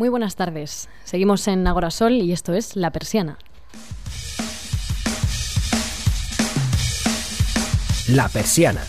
Muy buenas tardes. Seguimos en Agorasol y esto es La Persiana. La Persiana.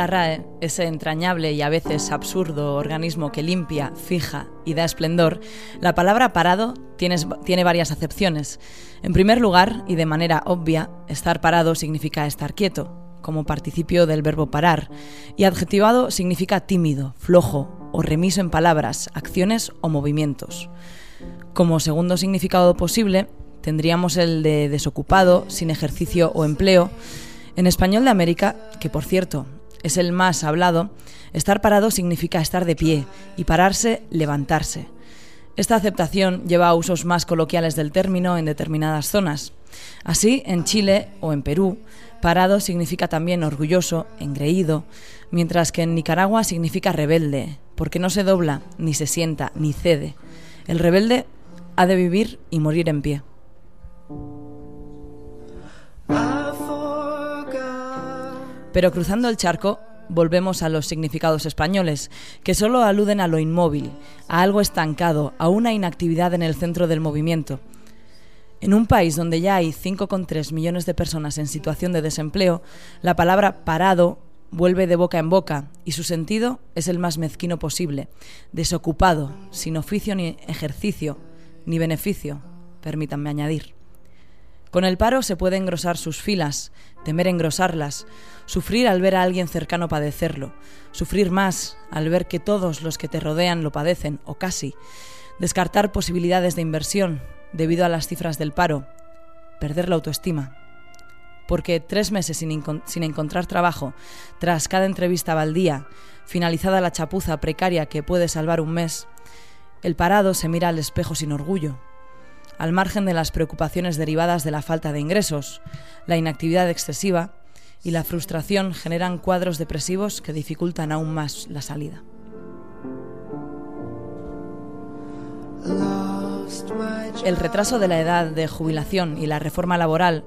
La RAE, ese entrañable y a veces absurdo organismo que limpia, fija y da esplendor, la palabra parado tiene, tiene, varias acepciones. En primer lugar, y de manera obvia, estar parado significa estar quieto, como participio del verbo parar, y adjetivado significa tímido, flojo o remiso en palabras, acciones o movimientos. Como segundo significado posible, tendríamos el de desocupado, sin ejercicio o empleo, en español de América, que por cierto es el más hablado, estar parado significa estar de pie y pararse, levantarse. Esta aceptación lleva a usos más coloquiales del término en determinadas zonas. Así, en Chile o en Perú, parado significa también orgulloso, engreído, mientras que en Nicaragua significa rebelde, porque no se dobla, ni se sienta, ni cede. El rebelde ha de vivir y morir en pie. Pero cruzando el charco, volvemos a los significados españoles, que solo aluden a lo inmóvil, a algo estancado, a una inactividad en el centro del movimiento. En un país donde ya hay 5,3 millones de personas en situación de desempleo, la palabra parado vuelve de boca en boca y su sentido es el más mezquino posible, desocupado, sin oficio ni ejercicio, ni beneficio, permítanme añadir. Con el paro se puede engrosar sus filas, temer engrosarlas, sufrir al ver a alguien cercano padecerlo, sufrir más al ver que todos los que te rodean lo padecen, o casi, descartar posibilidades de inversión debido a las cifras del paro, perder la autoestima. Porque tres meses sin, encontrar trabajo, tras cada entrevista baldía, finalizada la chapuza precaria que puede salvar un mes, el parado se mira al espejo sin orgullo, al margen de las preocupaciones derivadas de la falta de ingresos, la inactividad excesiva y la frustración generan cuadros depresivos que dificultan aún más la salida. El retraso de la edad de jubilación y la reforma laboral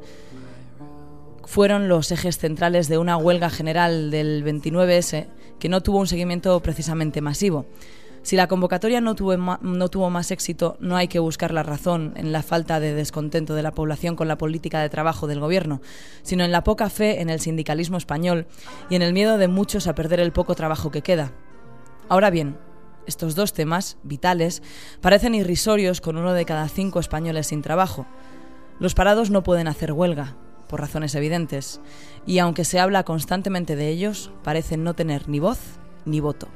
fueron los ejes centrales de una huelga general del 29S que no tuvo un seguimiento precisamente masivo. Si la convocatoria no tuvo, no tuvo más éxito, no hay que buscar la razón en la falta de descontento de la población con la política de trabajo del Gobierno, sino en la poca fe en el sindicalismo español y en el miedo de muchos a perder el poco trabajo que queda. Ahora bien, estos dos temas, vitales, parecen irrisorios con uno de cada cinco españoles sin trabajo. Los parados no pueden hacer huelga, por razones evidentes, y aunque se habla constantemente de ellos, parecen no tener ni voz ni voto.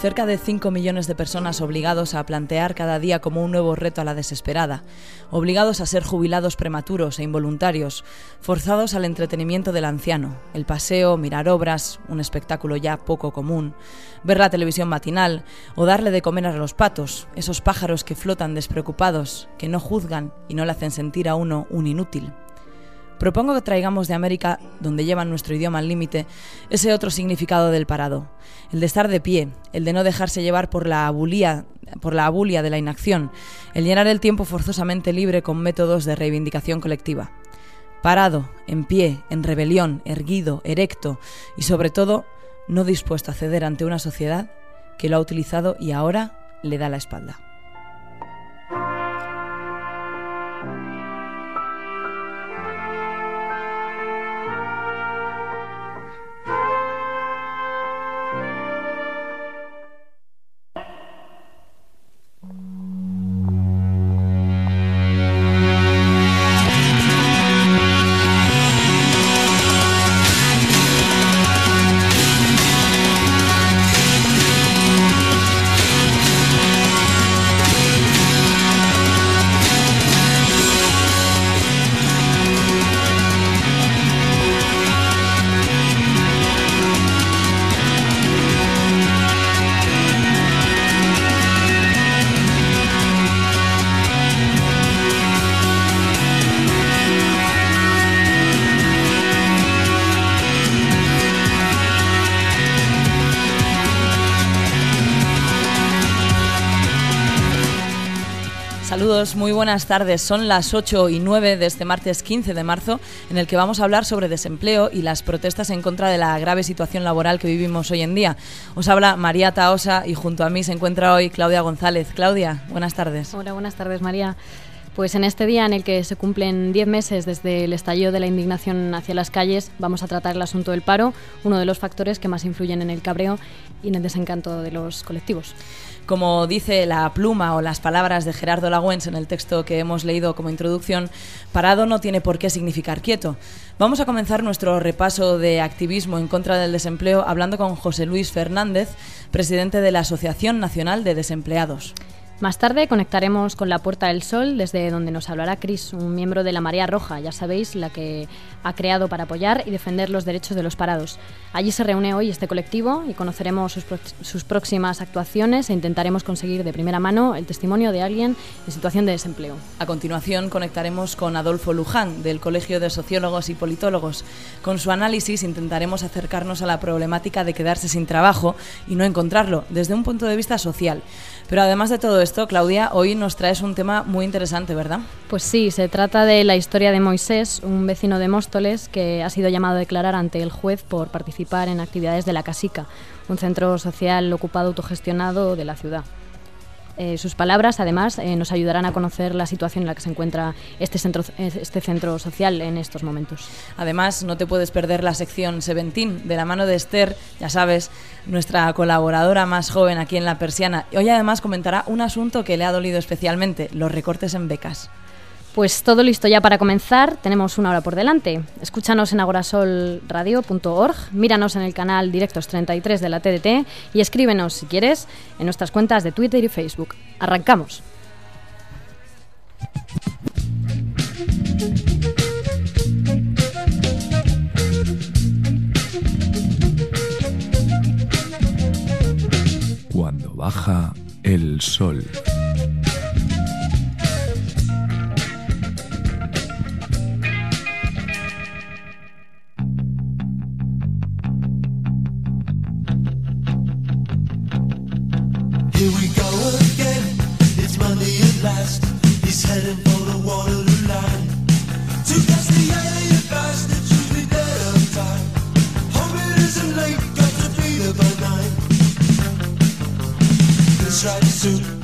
Cerca de 5 millones de personas obligados a plantear cada día como un nuevo reto a la desesperada, obligados a ser jubilados prematuros e involuntarios, forzados al entretenimiento del anciano, el paseo, mirar obras, un espectáculo ya poco común, ver la televisión matinal o darle de comer a los patos, esos pájaros que flotan despreocupados, que no juzgan y no le hacen sentir a uno un inútil. Propongo que traigamos de América, donde llevan nuestro idioma al límite, ese otro significado del parado, el de estar de pie, el de no dejarse llevar por la abulia, por la abulia de la inacción, el llenar el tiempo forzosamente libre con métodos de reivindicación colectiva. Parado, en pie, en rebelión, erguido, erecto y sobre todo no dispuesto a ceder ante una sociedad que lo ha utilizado y ahora le da la espalda. Saludos, muy buenas tardes. Son las 8 y 9 de este martes 15 de marzo, en el que vamos a hablar sobre desempleo y las protestas en contra de la grave situación laboral que vivimos hoy en día. Os habla María Taosa y junto a mí se encuentra hoy Claudia González. Claudia, buenas tardes. Hola, buenas tardes, María. Pues en este día en el que se cumplen 10 meses desde el estallido de la indignación hacia las calles, vamos a tratar el asunto del paro, uno de los factores que más influyen en el cabreo y en el desencanto de los colectivos. Como dice la pluma o las palabras de Gerardo Lagüens en el texto que hemos leído como introducción, parado no tiene por qué significar quieto. Vamos a comenzar nuestro repaso de activismo en contra del desempleo hablando con José Luis Fernández, presidente de la Asociación Nacional de Desempleados. Más tarde conectaremos con la Puerta del Sol, desde donde nos hablará Cris, un miembro de la Marea Roja, ya sabéis, la que ha creado para apoyar y defender los derechos de los parados. Allí se reúne hoy este colectivo y conoceremos sus, sus próximas actuaciones e intentaremos conseguir de primera mano el testimonio de alguien en situación de desempleo. A continuación conectaremos con Adolfo Luján, del Colegio de Sociólogos y Politólogos. Con su análisis intentaremos acercarnos a la problemática de quedarse sin trabajo y no encontrarlo desde un punto de vista social. Pero además de todo esto, Claudia, hoy nos traes un tema muy interesante, ¿verdad? Pues sí, se trata de la historia de Moisés, un vecino de Móstoles que ha sido llamado a declarar ante el juez por participar en actividades de la Casica, un centro social ocupado autogestionado de la ciudad. Eh, sus palabras, además, eh, nos ayudarán a conocer la situación en la que se encuentra este centro, este centro social en estos momentos. Además, no te puedes perder la sección Seventín, de la mano de Esther, ya sabes, nuestra colaboradora más joven aquí en La Persiana. Hoy además comentará un asunto que le ha dolido especialmente, los recortes en becas. Pues todo listo ya para comenzar, tenemos una hora por delante. Escúchanos en agorasolradio.org, míranos en el canal Directos 33 de la TDT y escríbenos, si quieres, en nuestras cuentas de Twitter y Facebook. Arrancamos. Cuando baja el sol. Here we go again. It's Monday at last. He's heading for the Waterloo line. To catch the usually dead on time. Hope it isn't late, got to be there by nine. Clean striped suit,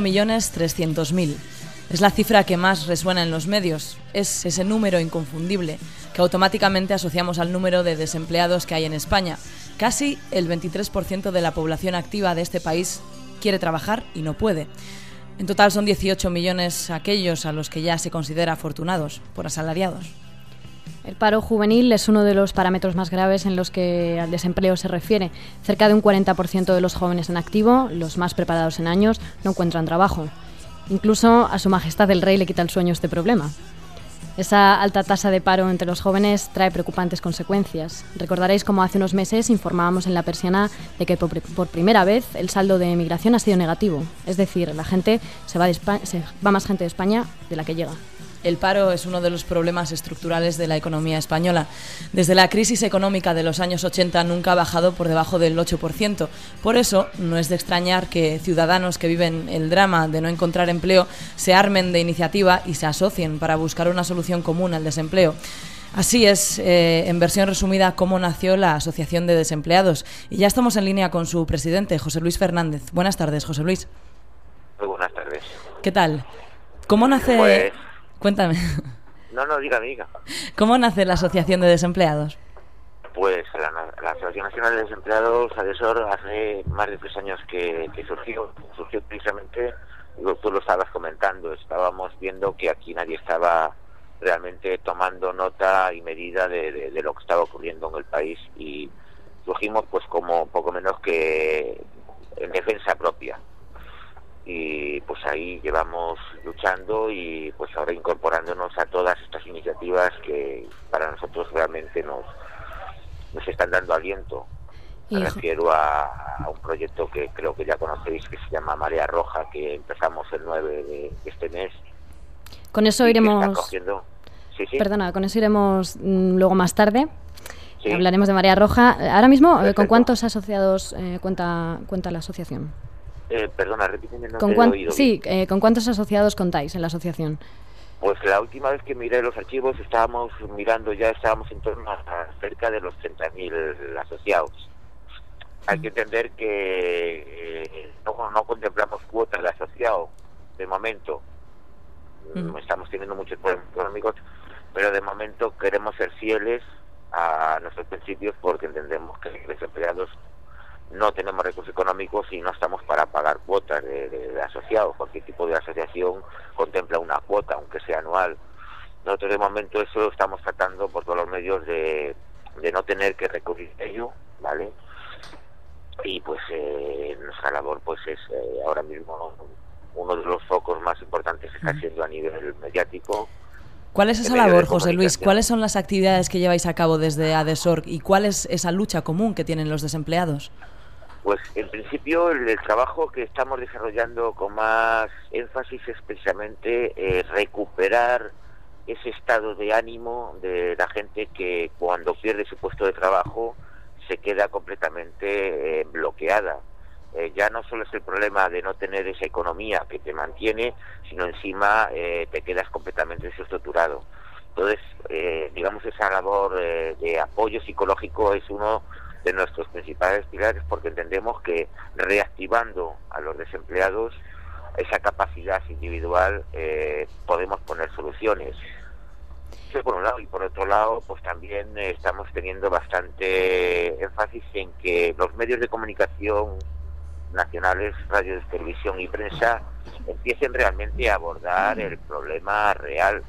5.300.000. Es la cifra que más resuena en los medios. Es ese número inconfundible que automáticamente asociamos al número de desempleados que hay en España. Casi el 23% de la población activa de este país quiere trabajar y no puede. En total son 18 millones aquellos a los que ya se considera afortunados por asalariados. El paro juvenil es uno de los parámetros más graves en los que al desempleo se refiere. Cerca de un 40% de los jóvenes en activo, los más preparados en años, no encuentran trabajo. Incluso a Su Majestad el Rey le quita el sueño este problema. Esa alta tasa de paro entre los jóvenes trae preocupantes consecuencias. Recordaréis como hace unos meses informábamos en la persiana de que por, primera vez el saldo de emigración ha sido negativo. Es decir, la gente se va, de Espa- se va más gente de España de la que llega. El paro es uno de los problemas estructurales de la economía española. Desde la crisis económica de los años 80 nunca ha bajado por debajo del 8%. Por eso, no es de extrañar que ciudadanos que viven el drama de no encontrar empleo se armen de iniciativa y se asocien para buscar una solución común al desempleo. Así es, eh, en versión resumida, cómo nació la Asociación de Desempleados. Y ya estamos en línea con su presidente, José Luis Fernández. Buenas tardes, José Luis. Muy buenas tardes. ¿Qué tal? ¿Cómo nace... Pues- Cuéntame. No, no, diga, diga. ¿Cómo nace la Asociación de Desempleados? Pues la, la Asociación Nacional de Desempleados, ADESOR, hace más de tres años que, que surgió. Surgió precisamente, tú lo estabas comentando, estábamos viendo que aquí nadie estaba realmente tomando nota y medida de, de- de lo que estaba ocurriendo en el país y surgimos pues como poco menos que en defensa propia. Y pues ahí llevamos luchando y pues ahora incorporándonos a todas estas iniciativas que para nosotros realmente nos nos están dando aliento. Me refiero a, a un proyecto que creo que ya conocéis que se llama Marea Roja que empezamos el 9 de este mes. Con eso iremos... cogiendo- Sí, sí. Perdona, con eso iremos mm, luego más tarde. Sí. Hablaremos de María Roja. Ahora mismo, ¿con cuántos asociados eh, cuenta, cuenta la asociación? Eh, perdona, repíteme, no ¿Con te he cuán- oído bien. Sí, eh, ¿con cuántos asociados contáis en la asociación? Pues la última vez que miré los archivos estábamos mirando ya, estábamos en torno a cerca de los 30.000 asociados. Hay que entender que eh, no, no contemplamos cuotas de asociado de momento. Mm, Mm. Estamos teniendo muchos problemas económicos, pero de momento queremos ser fieles a nuestros principios porque entendemos que los empleados no tenemos recursos económicos y no estamos para pagar cuotas de, de- de asociados. Cualquier tipo de asociación contempla una cuota, aunque sea anual. Nosotros de momento eso estamos tratando por todos los medios de, de no tener que recurrir a ello, ¿vale? Y pues eh, nuestra labor pues es eh, ahora mismo uno de los focos más importantes que está siendo a nivel mediático. ¿Cuál es esa labor, José Luis? ¿Cuáles son las actividades que lleváis a cabo desde ADESOR y cuál es esa lucha común que tienen los desempleados? Pues en principio el, trabajo que estamos desarrollando con más énfasis es precisamente eh, recuperar ese estado de ánimo de la gente que cuando pierde su puesto de trabajo se queda completamente eh, bloqueada. Eh, ya no solo es el problema de no tener esa economía que te mantiene, sino encima eh, te quedas completamente desestructurado. Entonces, digamos, esa labor de apoyo psicológico es uno de nuestros principales pilares porque entendemos que reactivando a los desempleados esa capacidad individual eh, podemos poner soluciones. Eso por un lado y por otro lado pues también eh, estamos teniendo bastante énfasis en que los medios de comunicación nacionales, radio, televisión y prensa empiecen realmente a abordar el problema real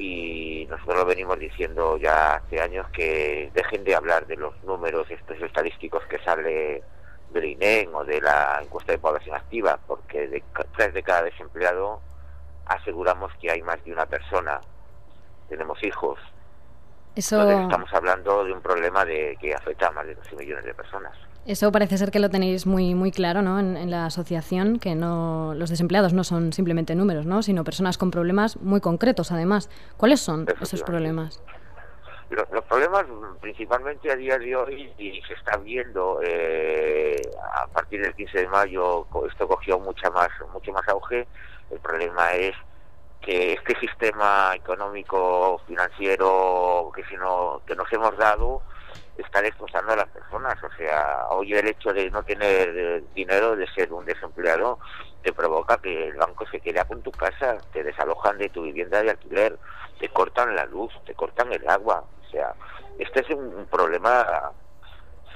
y nosotros lo venimos diciendo ya hace años que dejen de hablar de los números estos estadísticos que sale del INEM o de la encuesta de población activa, porque de tres de cada desempleado aseguramos que hay más de una persona. Tenemos hijos. Eso, Entonces estamos hablando de un problema de que afecta a más de 12 millones de personas. Eso parece ser que lo tenéis muy, muy claro ¿no? en, en la asociación, que no los desempleados no son simplemente números, ¿no? sino personas con problemas muy concretos, además. ¿Cuáles son esos problemas? Lo- Los, problemas principalmente a día de hoy y se está viendo eh, a partir del 15 de mayo esto cogió mucha más mucho más auge el problema es que este sistema económico financiero que si no que nos hemos dado está destrozando a las personas. O sea hoy el hecho de no tener eh, dinero de ser un desempleado te provoca que el banco se quede con tu casa te desalojan de tu vivienda de alquiler te cortan la luz te cortan el agua. O sea este es un, un problema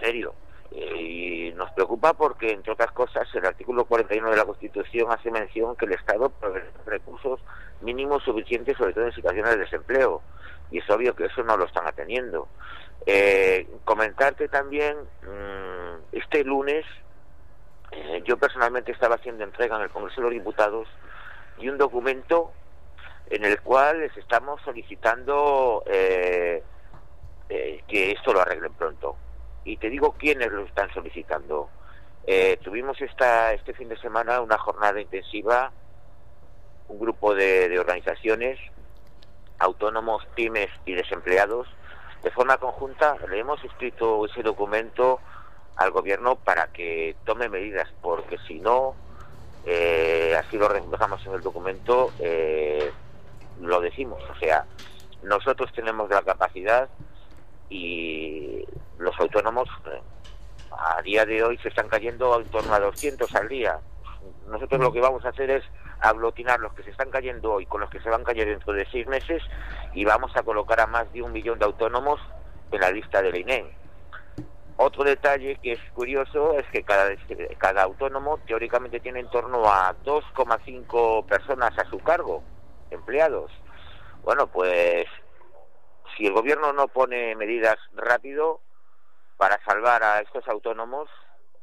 serio y nos preocupa porque, entre otras cosas, el artículo 41 de la Constitución hace mención que el Estado provee recursos mínimos suficientes, sobre todo en situaciones de desempleo. Y es obvio que eso no lo están atendiendo. Eh, comentarte también, mm, este lunes, eh, yo personalmente estaba haciendo entrega en el Congreso de los Diputados de un documento en el cual les estamos solicitando eh, eh, que esto lo arreglen pronto. Y te digo quiénes lo están solicitando. Eh, tuvimos esta, este fin de semana una jornada intensiva un grupo de, organizaciones, autónomos, pymes y desempleados, de forma conjunta le hemos escrito ese documento al gobierno para que tome medidas, porque si no, eh, así lo reflejamos en el documento, eh, lo decimos. O sea, nosotros tenemos la capacidad y los autónomos eh, a día de hoy se están cayendo en torno a 200 al día. Nosotros lo que vamos a hacer es aglutinar los que se están cayendo hoy con los que se van a caer dentro de seis meses y vamos a colocar a más de un millón de autónomos en la lista del INE. Otro detalle que es curioso es que cada, cada autónomo teóricamente tiene en torno a 2,5 personas a su cargo, empleados. Bueno, pues si el gobierno no pone medidas rápido para salvar a estos autónomos,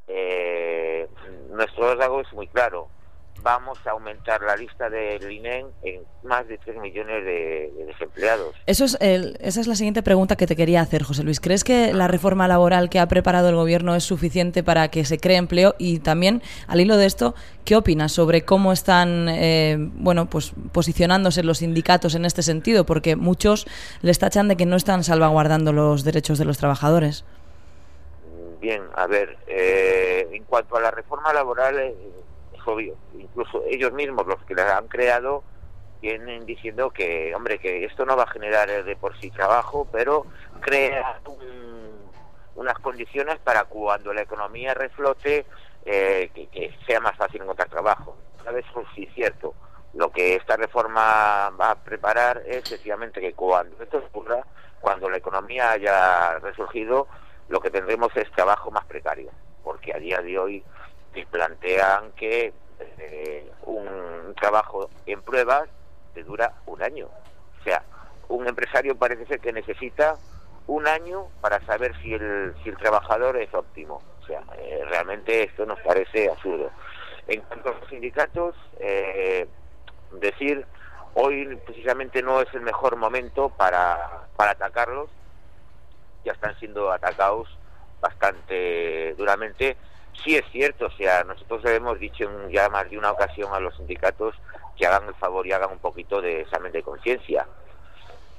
eh, nuestro órgano es muy claro. Vamos a aumentar la lista del INEM en más de 3 millones de, de desempleados. Eso es el- esa es la siguiente pregunta que te quería hacer, José Luis. ¿Crees que la reforma laboral que ha preparado el gobierno es suficiente para que se cree empleo? Y también, al hilo de esto, ¿qué opinas sobre cómo están eh, bueno, pues, posicionándose los sindicatos en este sentido? Porque muchos les tachan de que no están salvaguardando los derechos de los trabajadores. Bien, a ver, eh, en cuanto a la reforma laboral, eh, es obvio, incluso ellos mismos, los que la han creado, vienen diciendo que, hombre, que esto no va a generar eh, de por sí trabajo, pero crea un- unas condiciones para cuando la economía reflote, eh, que, sea más fácil encontrar trabajo. ¿Sabes? Pues sí, cierto. Lo que esta reforma va a preparar es efectivamente que cuando esto ocurra, cuando la economía haya resurgido, lo que tendremos es trabajo más precario, porque a día de hoy se plantean que eh, un trabajo en pruebas te dura un año. O sea, un empresario parece ser que necesita un año para saber si el, si el trabajador es óptimo. O sea, eh, realmente esto nos parece absurdo. En cuanto a los sindicatos, eh, decir hoy precisamente no es el mejor momento para, para atacarlos, ya están siendo atacados bastante duramente. Sí es cierto, o sea, nosotros le hemos dicho en ya más de una ocasión a los sindicatos que hagan el favor y hagan un poquito de examen de conciencia,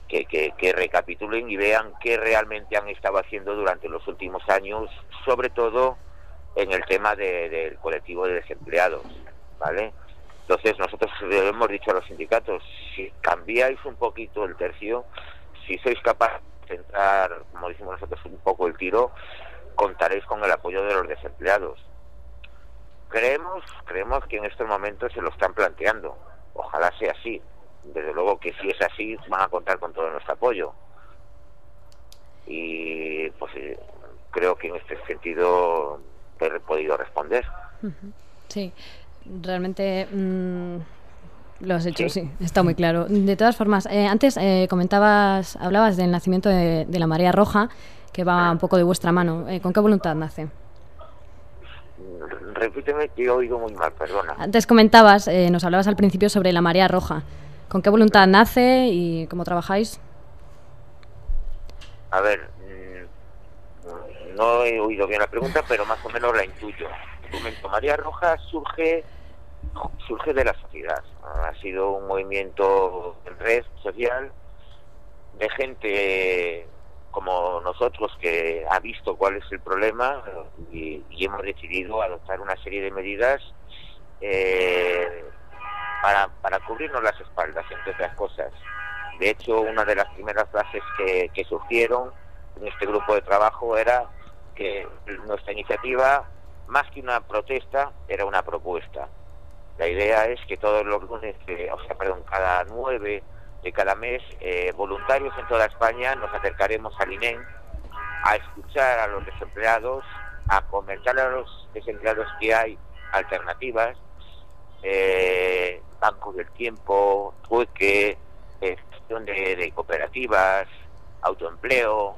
que, que, recapitulen y vean qué realmente han estado haciendo durante los últimos años, sobre todo en el tema de- del colectivo de desempleados, ¿vale? Entonces nosotros le hemos dicho a los sindicatos, si cambiáis un poquito el tercio, si sois capaces centrar, como decimos nosotros, un poco el tiro, contaréis con el apoyo de los desempleados. Creemos, creemos que en estos momentos se lo están planteando. Ojalá sea así. Desde luego que si es así, van a contar con todo nuestro apoyo. Y pues eh, creo que en este sentido he podido responder. Sí, realmente mm, lo has hecho, ¿Sí? sí, está muy claro. De todas formas, eh, antes eh, comentabas, hablabas del nacimiento de, de la Marea Roja, que va un poco de vuestra mano. Eh, ¿Con qué voluntad nace? Repíteme que he oído muy mal, perdona. Antes comentabas, eh, nos hablabas al principio sobre la Marea Roja. ¿Con qué voluntad nace y cómo trabajáis? A ver, mm, no he oído bien la pregunta, pero más o menos la intuyo. Momento, María Roja surge surge de la sociedad. Ha sido un movimiento en red social de gente como nosotros que ha visto cuál es el problema y, hemos decidido adoptar una serie de medidas eh, para, para cubrirnos las espaldas, entre otras cosas. De hecho, una de las primeras frases que surgieron en este grupo de trabajo era que nuestra iniciativa, más que una protesta, era una propuesta. La idea es que todos los lunes, o sea, perdón, cada nueve de cada mes, eh, voluntarios en toda España nos acercaremos al INEM a escuchar a los desempleados, a comentar a los desempleados que hay alternativas, eh, Banco del Tiempo, Trueque, eh, gestión de, de cooperativas, autoempleo,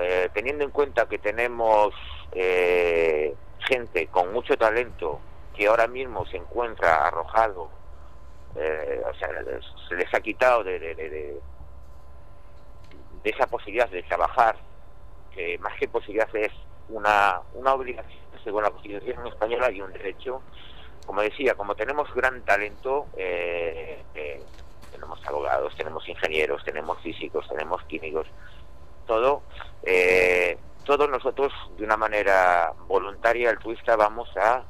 eh, teniendo en cuenta que tenemos eh, gente con mucho talento que ahora mismo se encuentra arrojado, eh, o sea, se les ha quitado de, de, de- de- de esa posibilidad de trabajar, que más que posibilidad es una, una obligación según la Constitución española y un derecho, como decía, como tenemos gran talento, eh, eh, tenemos abogados, tenemos ingenieros, tenemos físicos, tenemos químicos, todo, eh, todos nosotros de una manera voluntaria, altruista, vamos a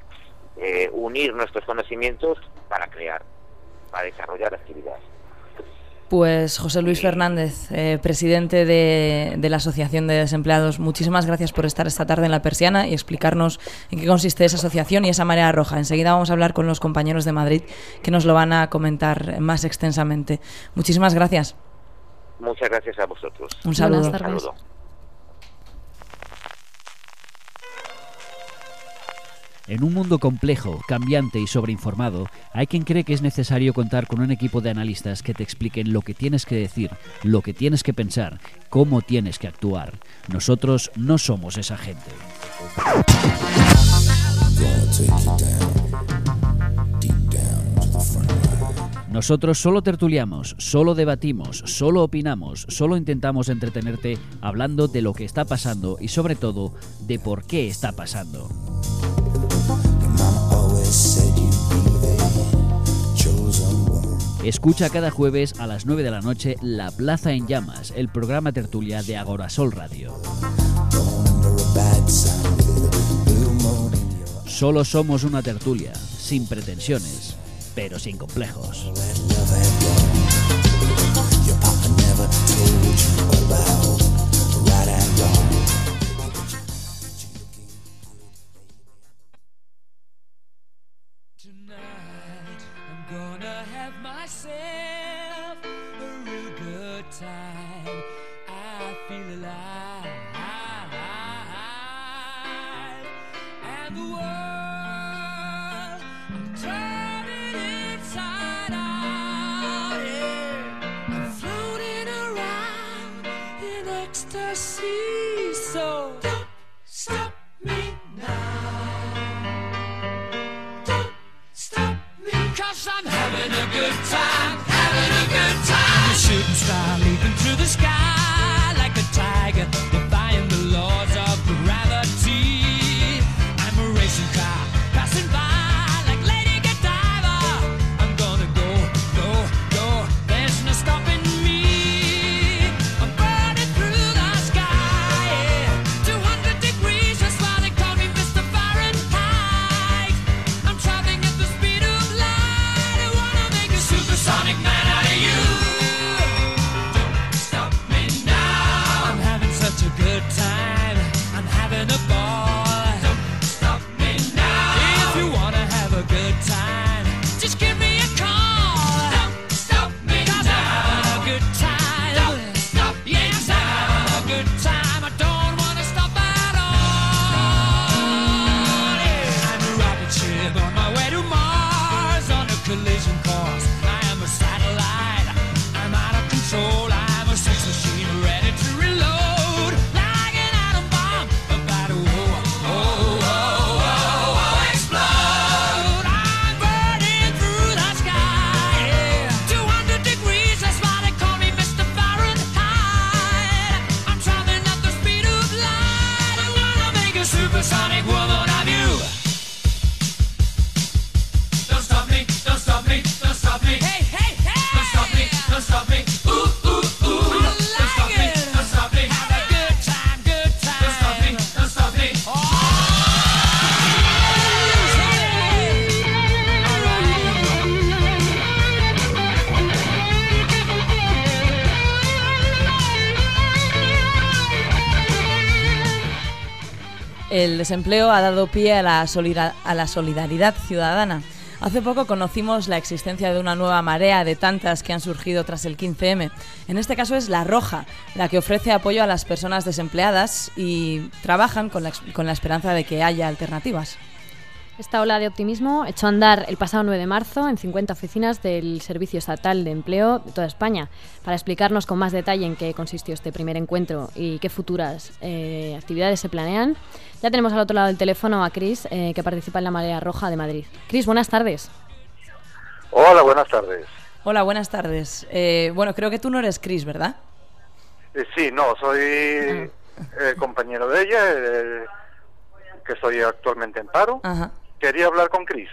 eh, unir nuestros conocimientos para crear, para desarrollar actividades. Pues José Luis Fernández, eh, presidente de, de la Asociación de Desempleados, muchísimas gracias por estar esta tarde en La Persiana y explicarnos en qué consiste esa asociación y esa marea roja. Enseguida vamos a hablar con los compañeros de Madrid que nos lo van a comentar más extensamente. Muchísimas gracias. Muchas gracias a vosotros. Un saludo. En un mundo complejo, cambiante y sobreinformado, hay quien cree que es necesario contar con un equipo de analistas que te expliquen lo que tienes que decir, lo que tienes que pensar, cómo tienes que actuar. Nosotros no somos esa gente. Nosotros solo tertuliamos, solo debatimos, solo opinamos, solo intentamos entretenerte hablando de lo que está pasando y sobre todo de por qué está pasando. Escucha cada jueves a las 9 de la noche La Plaza en Llamas, el programa tertulia de Agorasol Radio. Solo somos una tertulia, sin pretensiones, pero sin complejos. Desempleo ha dado pie a la, a la solidaridad ciudadana. Hace poco conocimos la existencia de una nueva marea de tantas que han surgido tras el 15M. En este caso es la Roja, la que ofrece apoyo a las personas desempleadas y trabajan con la, con la esperanza de que haya alternativas. Esta ola de optimismo echó a andar el pasado 9 de marzo en 50 oficinas del Servicio Estatal de Empleo de toda España. Para explicarnos con más detalle en qué consistió este primer encuentro y qué futuras eh, actividades se planean, ya tenemos al otro lado del teléfono a Cris, eh, que participa en la Marea Roja de Madrid. Cris, buenas tardes. Hola, buenas tardes. Hola, buenas tardes. Eh, bueno, creo que tú no eres Chris, ¿verdad? Eh, sí, no, soy eh, compañero de ella, eh, que estoy actualmente en paro, Ajá. Quería hablar con Chris.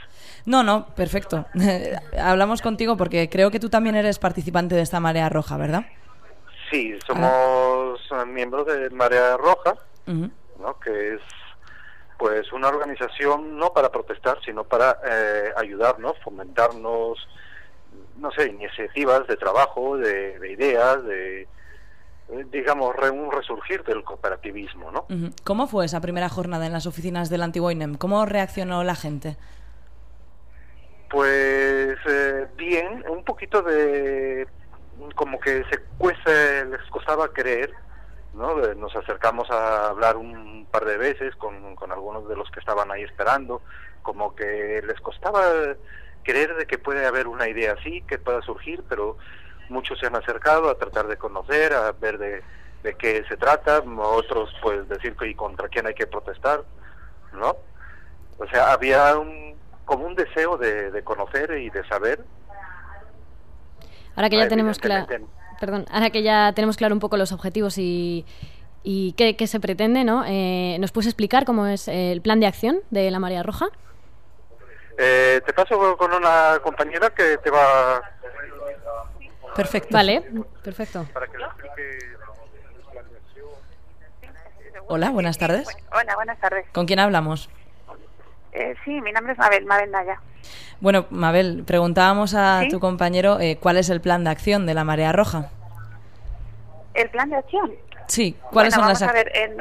No, no, perfecto. Hablamos contigo porque creo que tú también eres participante de esta marea roja, ¿verdad? Sí, somos eh, miembros de Marea Roja. ¿no? que es pues una organización no para protestar, sino para eh, ayudarnos, fomentarnos, no sé, iniciativas de trabajo, de, de ideas, de, digamos, re- un resurgir del cooperativismo, ¿no? ¿Cómo fue esa primera jornada en las oficinas del Antiboinem? ¿Cómo reaccionó la gente? Pues eh, bien, un poquito de como que se cuesta, les costaba creer, ¿no? Nos acercamos a hablar un par de veces con, con algunos de los que estaban ahí esperando, como que les costaba creer de que puede haber una idea así, que pueda surgir, pero muchos se han acercado a tratar de conocer, a ver de, de qué se trata, otros pues decir que y contra quién hay que protestar, ¿no? O sea, había un, como un deseo de, de conocer y de saber. Ahora que ya Ah, tenemos claro, perdón, ahora que ya tenemos claro un poco los objetivos y, y qué, qué se pretende, ¿no? Eh, ¿Nos puedes explicar cómo es el plan de acción de la Marea Roja? Eh, te paso con una compañera que te va Perfecto. Vale, perfecto. para que. Hola, buenas tardes. Hola, buenas tardes. ¿Con quién hablamos? Eh, sí, mi nombre es Mabel, Mabel Naya. Bueno, Mabel, preguntábamos a ¿Sí? tu compañero eh, cuál es el plan de acción de la Marea Roja. ¿El plan de acción? Sí, ¿cuáles bueno, son vamos las a ac- ver, en-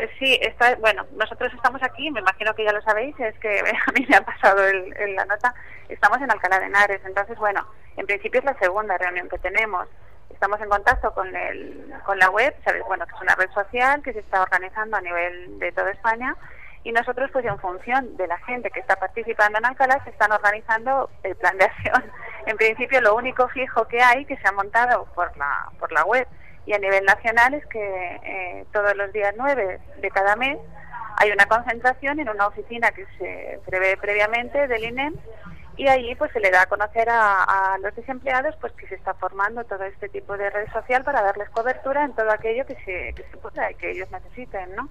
eh, sí, está, bueno, nosotros estamos aquí, me imagino que ya lo sabéis, es que a mí me ha pasado el, el- la nota, estamos en Alcalá de Henares, entonces, bueno, en principio es la segunda reunión que tenemos. Estamos en contacto con, el, con la web, sabes, bueno, que es una red social que se está organizando a nivel de toda España y nosotros, pues en función de la gente que está participando en Alcalá, se están organizando el plan de acción. En principio, lo único fijo que hay, que se ha montado por la, por la web y a nivel nacional, es que eh, todos los días 9 de cada mes hay una concentración en una oficina que se prevé previamente del INEM y allí pues se le da a conocer a, a los desempleados pues que se está formando todo este tipo de red social para darles cobertura en todo aquello que se, que se pueda y que ellos necesiten, ¿no?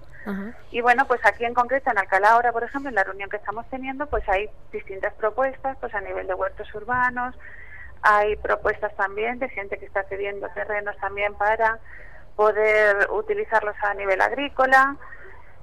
Y bueno, pues aquí en concreto en Alcalá ahora, por ejemplo, en la reunión que estamos teniendo, pues hay distintas propuestas, pues a nivel de huertos urbanos, hay propuestas también de gente que está cediendo terrenos también para poder utilizarlos a nivel agrícola.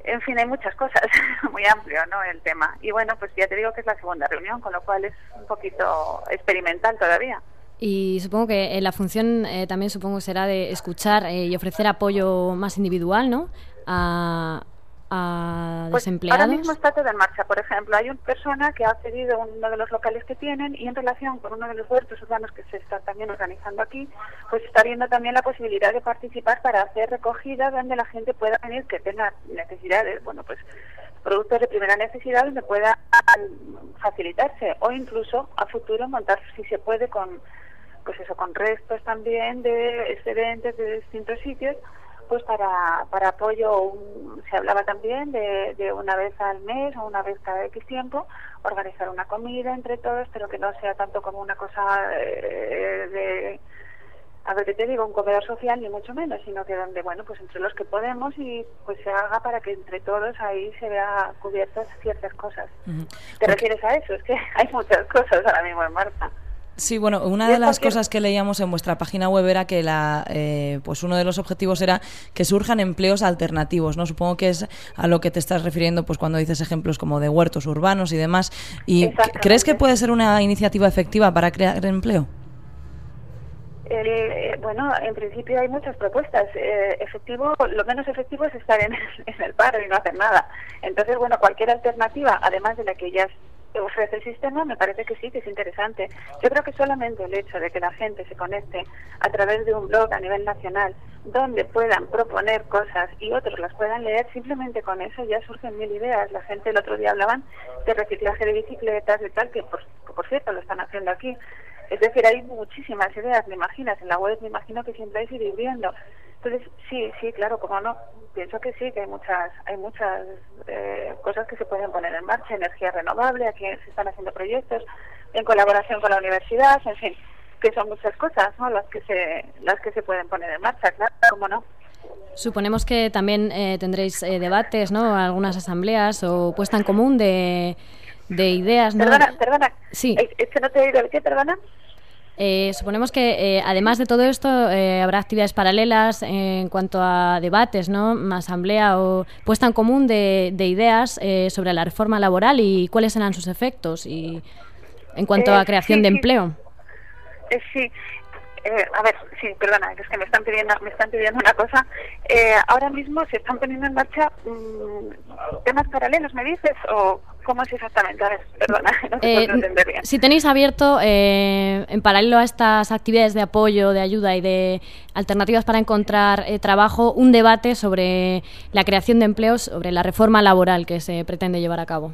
En fin, hay muchas cosas, muy amplio, ¿no? El tema. Y bueno, pues ya te digo que es la segunda reunión, con lo cual es un poquito experimental todavía. Y supongo que eh, la función eh, también supongo será de escuchar eh, y ofrecer apoyo más individual, ¿no? A, a Pues desempleados. ahora mismo está todo en marcha. Por ejemplo, hay una persona que ha accedido a uno de los locales que tienen y en relación con uno de los huertos urbanos que se está también organizando aquí, pues está viendo también la posibilidad de participar para hacer recogida donde la gente pueda venir que tenga necesidades, bueno, pues productos de primera necesidad donde pueda facilitarse o incluso a futuro montar si se puede con pues eso con restos también de excedentes de distintos sitios pues para, para apoyo un- se hablaba también de, de una vez al mes o una vez cada X tiempo organizar una comida entre todos pero que no sea tanto como una cosa eh, de a ver qué te digo un comedor social ni mucho menos sino que donde bueno pues entre los que podemos y pues se haga para que entre todos ahí se vea cubiertas ciertas cosas. Te refieres a eso es que hay muchas cosas ahora mismo en marcha Sí, bueno, una de las cosas que leíamos en vuestra página web era que la, eh, pues uno de los objetivos era que surjan empleos alternativos, ¿no? Supongo que es a lo que te estás refiriendo, pues cuando dices ejemplos como de huertos urbanos y demás. ¿Y crees que puede ser una iniciativa efectiva para crear empleo? El, eh, bueno, en principio hay muchas propuestas. Eh, efectivo, lo menos efectivo es estar en, en el paro y no hacer nada. Entonces, bueno, cualquier alternativa, además de la que ya ofrece el sistema, me parece que sí, que es interesante. Yo creo que solamente el hecho de que la gente se conecte a través de un blog a nivel nacional, donde puedan proponer cosas y otros las puedan leer, simplemente con eso ya surgen mil ideas. La gente el otro día hablaban de reciclaje de bicicletas, de tal, que por, por cierto lo están haciendo aquí. Es decir, hay muchísimas ideas, me imaginas, en la web me imagino que siempre hay ir viendo. Entonces, sí, sí, claro, como no, pienso que sí, que hay muchas, hay muchas eh, cosas que se pueden poner en marcha, energía renovable, aquí se están haciendo proyectos en colaboración con la universidad, en fin, que son muchas cosas, ¿no? Las que se, las que se pueden poner en marcha, claro, como no. Suponemos que también eh, tendréis eh, debates, ¿no? Algunas asambleas o puesta en común de, de ideas, ¿no? Perdona, perdona. Sí. Es, que no te he oído el qué, perdona. Eh, suponemos que eh, además de todo esto eh, habrá actividades paralelas en cuanto a debates, ¿no? asamblea o puesta en común de, de ideas eh, sobre la reforma laboral y cuáles serán sus efectos y en cuanto Eh, a creación sí, de empleo. Eh, sí. Eh, a ver, sí, perdona, es que me están pidiendo, me están pidiendo una cosa. Eh, ahora mismo se están poniendo en marcha mm, temas paralelos, ¿me dices? ¿O cómo es exactamente? A ver, perdona, no Eh, puedo entender bien. si tenéis abierto, eh, en paralelo a estas actividades de apoyo, de ayuda y de alternativas para encontrar eh, trabajo, un debate sobre la creación de empleos, sobre la reforma laboral que se pretende llevar a cabo.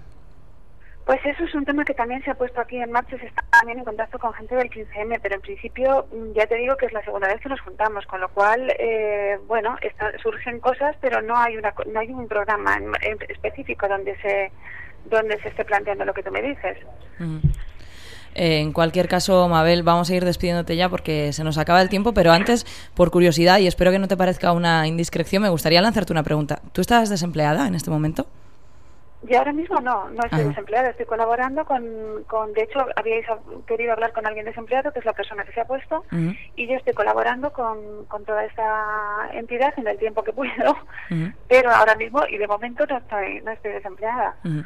Pues eso es un tema que también se ha puesto aquí en marcha, se está también en contacto con gente del 15M, pero en principio mm, ya te digo que es la segunda vez que nos juntamos, con lo cual, eh, bueno, está- surgen cosas, pero no hay una, no hay un programa en- específico donde se donde se esté planteando lo que tú me dices. En cualquier caso, Mabel, vamos a ir despidiéndote ya porque se nos acaba el tiempo, pero antes, por curiosidad, y espero que no te parezca una indiscreción, me gustaría lanzarte una pregunta. ¿Tú estás desempleada en este momento? Y ahora mismo no, no estoy Ajá. desempleada, estoy colaborando con, con, de hecho, habíais querido hablar con alguien desempleado, que es la persona que se ha puesto, Ujú. y yo estoy colaborando con, con toda esta entidad en el tiempo que puedo, Ujú. pero ahora mismo y de momento no estoy, no estoy desempleada. Ujú.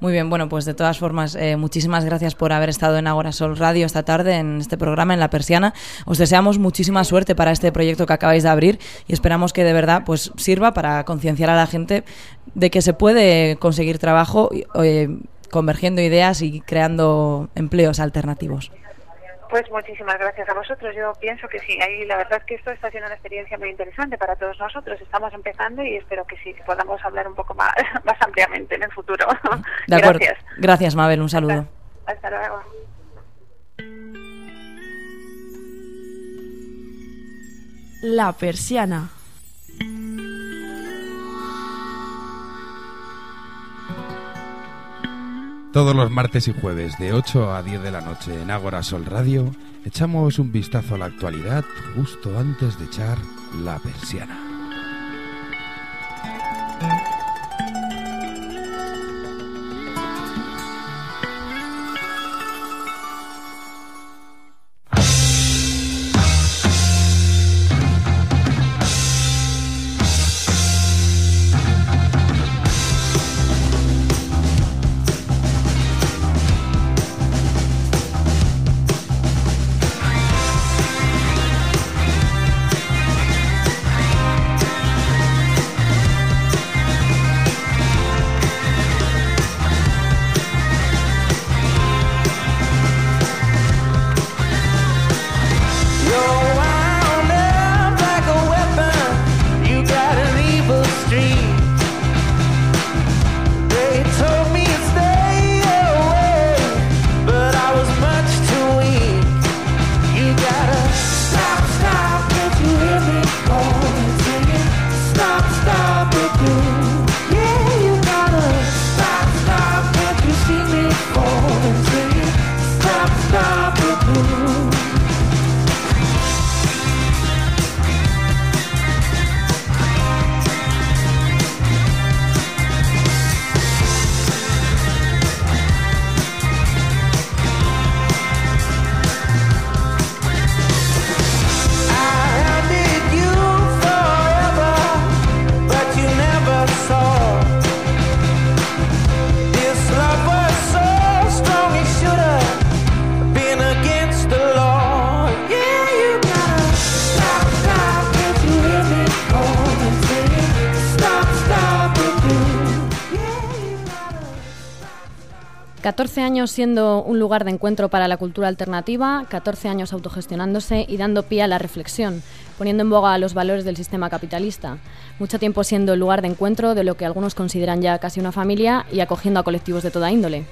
Muy bien, bueno, pues de todas formas, eh, muchísimas gracias por haber estado en Agora Sol Radio esta tarde en este programa, en La Persiana. Os deseamos muchísima suerte para este proyecto que acabáis de abrir y esperamos que de verdad pues sirva para concienciar a la gente de que se puede conseguir trabajo eh, convergiendo ideas y creando empleos alternativos. Pues muchísimas gracias a vosotros. Yo pienso que sí. Ahí la verdad es que esto está siendo una experiencia muy interesante para todos nosotros. Estamos empezando y espero que sí, que podamos hablar un poco más, más ampliamente en el futuro. De acuerdo. Gracias. Gracias, Mabel. Un saludo. Hasta luego. La persiana. Todos los martes y jueves de 8 a 10 de la noche en Ágora Sol Radio echamos un vistazo a la actualidad justo antes de echar la persiana. Años siendo un lugar de encuentro para la cultura alternativa, 14 años autogestionándose y dando pie a la reflexión, poniendo en boga los valores del sistema capitalista. Mucho tiempo siendo el lugar de encuentro de lo que algunos consideran ya casi una familia y acogiendo a colectivos de toda índole.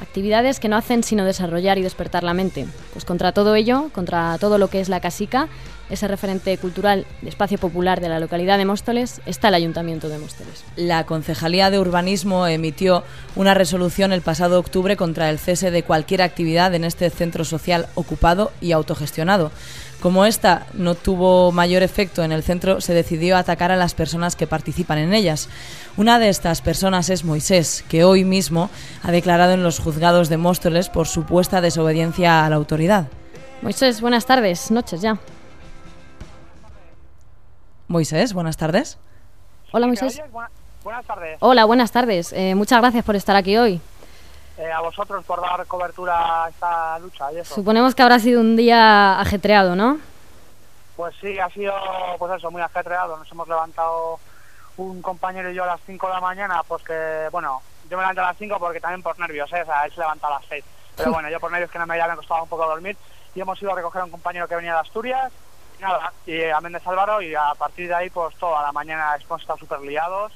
Actividades que no hacen sino desarrollar y despertar la mente. Pues contra todo ello, contra todo lo que es la casica, ese referente cultural de espacio popular de la localidad de Móstoles, está el Ayuntamiento de Móstoles. La Concejalía de Urbanismo emitió una resolución el pasado octubre contra el cese de cualquier actividad en este centro social ocupado y autogestionado. Como esta no tuvo mayor efecto en el centro, se decidió atacar a las personas que participan en ellas. Una de estas personas es Moisés, que hoy mismo ha declarado en los juzgados de Móstoles por supuesta desobediencia a la autoridad. Moisés, buenas tardes, noches ya. Moisés, buenas tardes. Hola, ¿Me Moisés. buenas tardes. Hola, buenas tardes. Eh, muchas gracias por estar aquí hoy. Eh, a vosotros por dar cobertura a esta lucha y eso. Suponemos que habrá sido un día ajetreado, ¿no? Pues sí, ha sido pues eso, muy ajetreado. Nos hemos levantado un compañero y yo a las 5 de la mañana, pues que, bueno, yo me levanté a las 5 porque también por nervios, ¿eh? o sea, él se levanta a las 6. Pero bueno, yo por nervios que no me había costado un poco dormir y hemos ido a recoger a un compañero que venía de Asturias, y nada, y a Méndez Álvaro y a partir de ahí pues toda la mañana hemos estado súper liados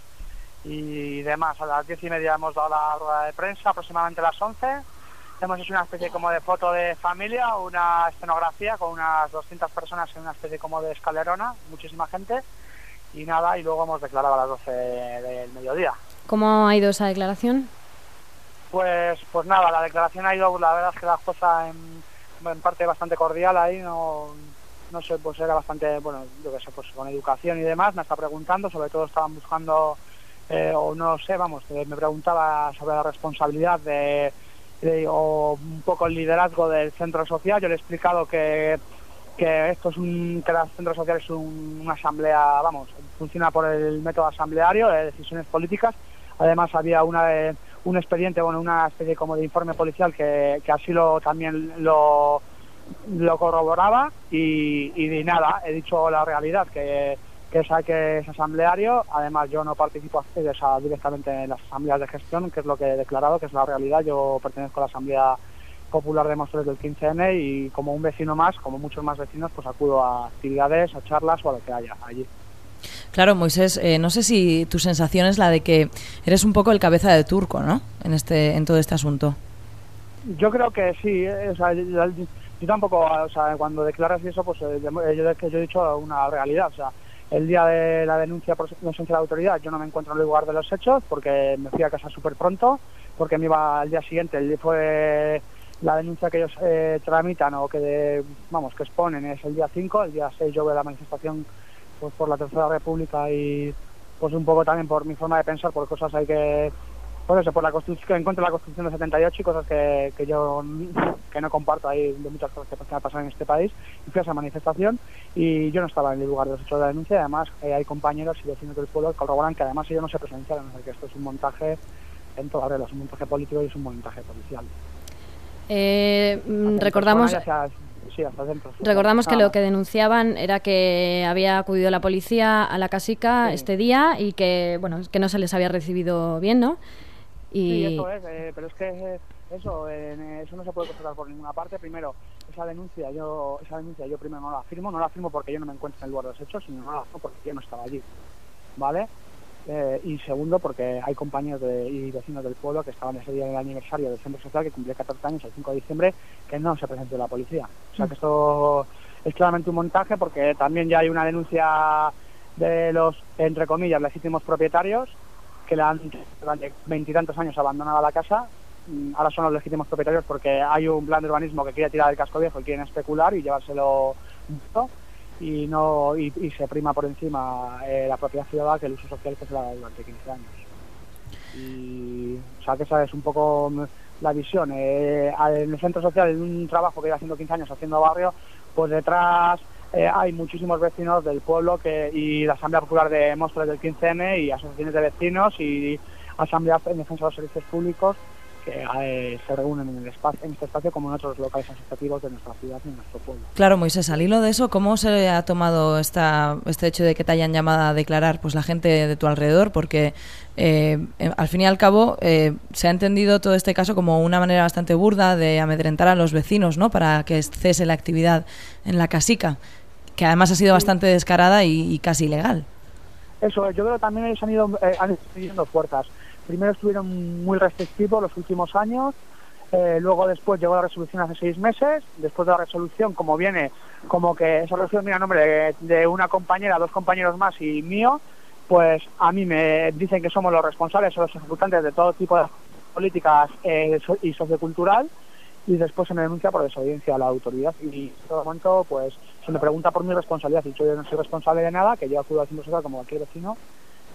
y demás. A las 10 y media hemos dado la rueda de prensa, aproximadamente a las 11. Hemos hecho una especie como de foto de familia, una escenografía con unas 200 personas en una especie como de escalerona, muchísima gente. Y nada, y luego hemos declarado a las 12 del mediodía. ¿Cómo ha ido esa declaración? Pues, pues nada, la declaración ha ido, la verdad es que la cosa en, en parte bastante cordial ahí, no, no sé, pues era bastante, bueno, yo qué sé, pues con educación y demás, me está preguntando, sobre todo estaban buscando, eh, o no sé, vamos, me preguntaba sobre la responsabilidad de, de- o un poco el liderazgo del centro social, yo le he explicado que que esto es un que el centro social es un- una asamblea vamos funciona por el método asambleario de decisiones políticas. Además había una de- un expediente bueno una especie como de informe policial que, que así lo también lo lo corroboraba y, y nada he dicho la realidad que que es, que es asambleario además yo no participo o sea, directamente en las asambleas de gestión que es lo que he declarado que es la realidad yo pertenezco a la asamblea popular de Móstoles del 15N y como un vecino más, como muchos más vecinos, pues acudo a actividades, a charlas o a lo que haya allí. Claro, Moisés, eh, no sé si tu sensación es la de que eres un poco el cabeza de turco, ¿no? En este, en todo este asunto. Yo creo que sí, eh, o sea, yo, yo tampoco, o sea, cuando declaras eso, pues eh, yo, yo, yo he dicho una realidad, o sea, el día de la denuncia por ausencia de la autoridad yo no me encuentro en el lugar de los hechos porque me fui a casa súper pronto, porque me iba al día siguiente, el día fue la denuncia que ellos eh, tramitan o que, vamos, que exponen es el día 5, el día 6 yo veo la manifestación pues por la Tercera República y pues un poco también por mi forma de pensar, por cosas hay que, pues eso, por la constitución, en contra de la Constitución del 78 y cosas que, que yo que no comparto ahí de muchas cosas que pasan en este país. Y fui a esa manifestación y yo no estaba en el lugar de los hechos de la denuncia. Además, eh, hay compañeros y vecinos del pueblo que corroboran que además ellos no se presenciaron, o sea, que esto es un montaje en todas reglas, es un montaje político y es un montaje policial. Eh, mm, recordamos, sí, hacia adentro. recordamos que lo que denunciaban era que había acudido la policía a la casica Sí. este día y que, bueno, que no se les había recibido bien, ¿no? Y Sí, eso es, eh, pero es que eh, eso, eh, eso no se puede constatar por ninguna parte. Primero, esa denuncia, yo esa denuncia yo primero no la firmo, no la firmo porque yo no me encuentro en el lugar de los hechos, sino no la firmo porque yo no estaba allí, ¿vale? Eh, y segundo, porque hay compañeros de- y vecinos del pueblo que estaban ese día en el aniversario del centro social que cumplía 14 años el 5 de diciembre que no se presentó la policía. O sea que esto es claramente un montaje porque también ya hay una denuncia de los, entre comillas, legítimos propietarios que le han durante veintitantos años abandonado la casa. Mm, Ahora son los legítimos propietarios porque hay un plan de urbanismo que quiere tirar el casco viejo y quieren especular y llevárselo y no y, y se prima por encima eh, la propiedad ciudadana que el uso social que se la da durante 15 años. Y, o sea, que esa es un poco la visión. Eh, en el centro social, en un trabajo que lleva haciendo 15 años haciendo barrio, pues detrás eh, hay muchísimos vecinos del pueblo que y la Asamblea Popular de Móstoles del 15M y asociaciones de vecinos y asambleas en defensa de los servicios públicos que eh, se reúnen en, el espacio, en este espacio como en otros locales asociativos de nuestra ciudad y de nuestro pueblo. Claro, Moisés, al hilo de eso, ¿cómo se ha tomado esta, este hecho de que te hayan llamado a declarar pues la gente de tu alrededor? Porque eh, eh, al fin y al cabo eh, se ha entendido todo este caso como una manera bastante burda de amedrentar a los vecinos, ¿no? Para que cese la actividad en la casica, que además ha sido bastante descarada y, casi ilegal. Eso, yo creo que también ellos han ido, eh, han ido puertas. Primero estuvieron muy restrictivos los últimos años, eh, luego después llegó la resolución hace seis meses, después de la resolución, como viene, como que esa resolución viene a nombre de, una compañera, dos compañeros más y mío, pues a mí me dicen que somos los responsables o los ejecutantes de todo tipo de políticas eh, y sociocultural y después se me denuncia por desobediencia a la autoridad y en todo momento pues me pregunta por mi responsabilidad, y yo no soy responsable de nada, que yo acudo al centro social como cualquier vecino,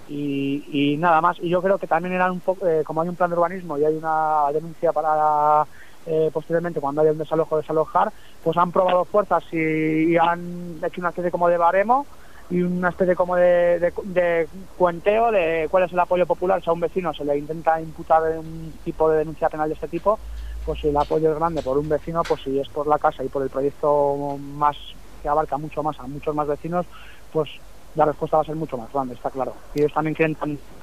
y, nada más. Y yo creo que también eran un poco, eh, como hay un plan de urbanismo y hay una denuncia para eh, posteriormente cuando haya un desalojo desalojar, pues han probado fuerzas y, y han hecho una especie como de baremo y una especie como de, de, de cuenteo de cuál es el apoyo popular. Si a un vecino se le intenta imputar un tipo de denuncia penal de este tipo, pues si el apoyo es grande por un vecino, pues si es por la casa y por el proyecto más que abarca mucho más a muchos más vecinos, pues la respuesta va a ser mucho más grande, está claro. Y ellos también quieren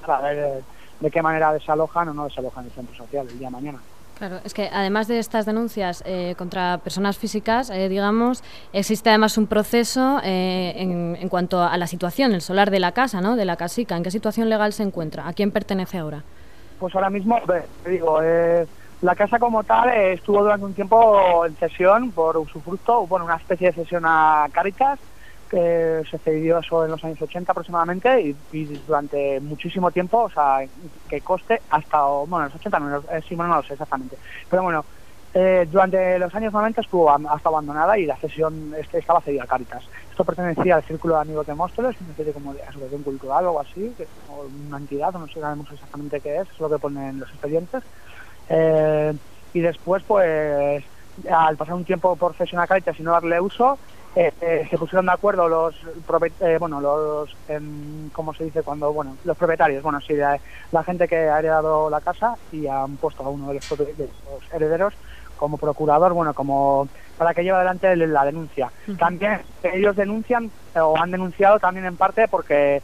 saber eh, de qué manera desalojan o no desalojan el centro social el día de mañana. Claro, es que además de estas denuncias eh, contra personas físicas, eh, digamos, existe además un proceso eh, en, en cuanto a la situación, el solar de la casa, ¿no? De la casica. ¿En qué situación legal se encuentra? ¿A quién pertenece ahora? Pues ahora mismo, ve, te digo, la casa como tal estuvo durante un tiempo en cesión por usufructo, bueno, una especie de cesión a Caritas, que se cedió eso en los años 80 aproximadamente y, durante muchísimo tiempo, o sea, que coste hasta, bueno, los 80 no, eh, sí, bueno, no lo sé exactamente, pero bueno, eh, durante los años 90 estuvo hasta abandonada y la cesión este, estaba cedida a Caritas. Esto pertenecía al Círculo de Amigos de Móstoles, una especie como de asociación cultural o algo así, o una entidad, no sabemos exactamente qué es, es lo que ponen los expedientes. Eh, y después, pues, al pasar un tiempo por cesión a Caritas y no darle uso, eh, eh, se pusieron de acuerdo los, eh, bueno, los, em, ¿cómo se dice cuando, bueno, los propietarios, bueno, sí, la, la gente que ha heredado la casa y han puesto a uno de los, de los herederos como procurador, bueno, como para que lleve adelante la denuncia. También ellos denuncian o han denunciado también en parte porque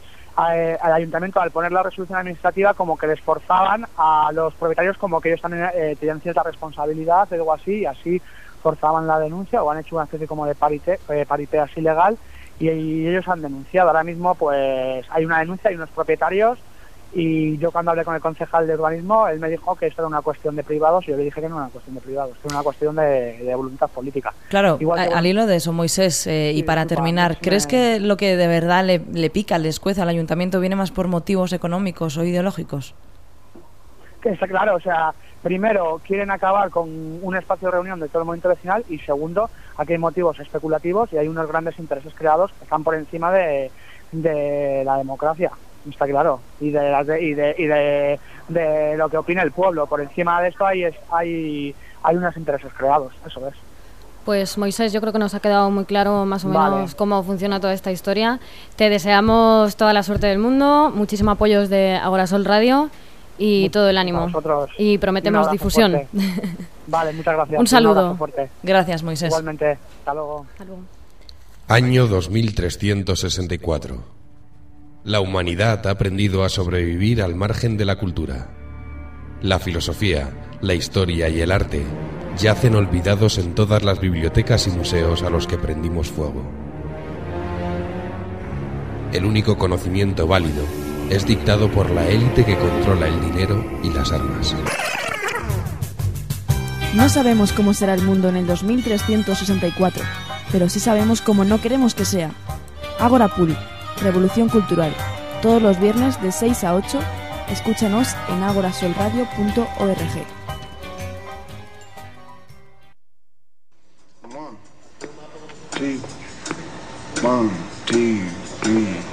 eh, al ayuntamiento al poner la resolución administrativa como que les forzaban a los propietarios como que ellos también eh, tenían cierta responsabilidad o algo así y así forzaban la denuncia o han hecho una especie como de parité, eh, parité así legal y, y ellos han denunciado. Ahora mismo pues hay una denuncia, hay unos propietarios y yo cuando hablé con el concejal de urbanismo, él me dijo que esto era una cuestión de privados y yo le dije que no era una cuestión de privados, que era una cuestión de, de voluntad política. Claro, Igual que, al hilo de eso, Moisés, eh, y para terminar, es ¿crees que lo que de verdad le, le pica, le escueza al ayuntamiento viene más por motivos económicos o ideológicos? Que está claro, o sea, primero quieren acabar con un espacio de reunión de todo el movimiento vecinal y segundo, aquí hay motivos especulativos y hay unos grandes intereses creados que están por encima de, de la democracia, está claro, y de, las de- y, de, y de, de lo que opina el pueblo. Por encima de esto hay, hay, hay unos intereses creados, eso es. Pues Moisés, yo creo que nos ha quedado muy claro más o Vale. menos cómo funciona toda esta historia. Te deseamos toda la suerte del mundo, muchísimo apoyo desde Agora Sol Radio y todo el ánimo. Y Un prometemos difusión. fuerte. Vale, muchas gracias. Un saludo. fuerte. Gracias, Moisés. Igualmente, hasta luego. Año 2364. La humanidad ha aprendido a sobrevivir al margen de la cultura. La filosofía, la historia y el arte yacen olvidados en todas las bibliotecas y museos a los que prendimos fuego. El único conocimiento válido es dictado por la élite que controla el dinero y las armas. No sabemos cómo será el mundo en el 2364, pero sí sabemos cómo no queremos que sea. Agora Pool, Revolución Cultural. Todos los viernes de 6 a 8, escúchanos en agorasolradio.org. one, two, three,